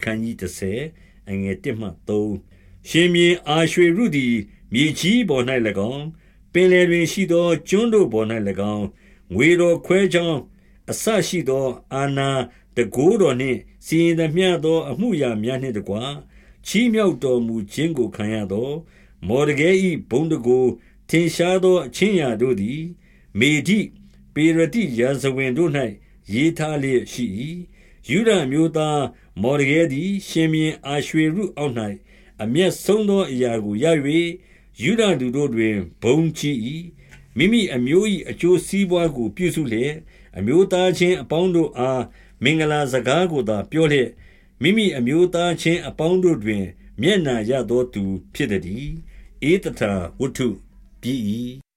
အခန်းကြီး30အငယ်1မှ3ရှင်မြေအာရွှေရုသည်မြေကြီးပေါ်၌၎င်းပင်လယ်တွင်ရှိသောကျွန်းတို့ပေါ်၌၎င်းငွေတော်ခွဲချောင်းအဆရှိသော အာနာတကိုးတော်နှင့်စီရင်သမျှသော အမှုရာများနှင့်တကွာချီးမြှောက်တော်မူခြင်းကိုခံရသော မော်ဒကဲ၏ဘုံတကိုထင်ရှားသောအချင်းရာတို့သည် မေဒိပေရတိရာဇဝင်တို့၌ရေးထားလျက်ရှိ၏ယူဒမျိုးသား မော်ဒကဲသည် ရှင်မြင်းအာရွှေရုအောက်၌အမျက်ဆုံးသောအရာကိုရ၍ယူဒလူတို့တွင်ဘုံကြီး၏မိမိအမျိုး၏အကျိုးစီးပွားကို ပြုစုလျက်အမျိုးသားချင်းအပေါင်းတို့အားမင်္ဂလာစကားကိုသာပြောလျက်မိမိအမျိုးသားချင်းအပေါင်းတို့တွင် မျက်နာရသောသူဖြစ်သည်ဧတထာဝတ္ထုပြည်၏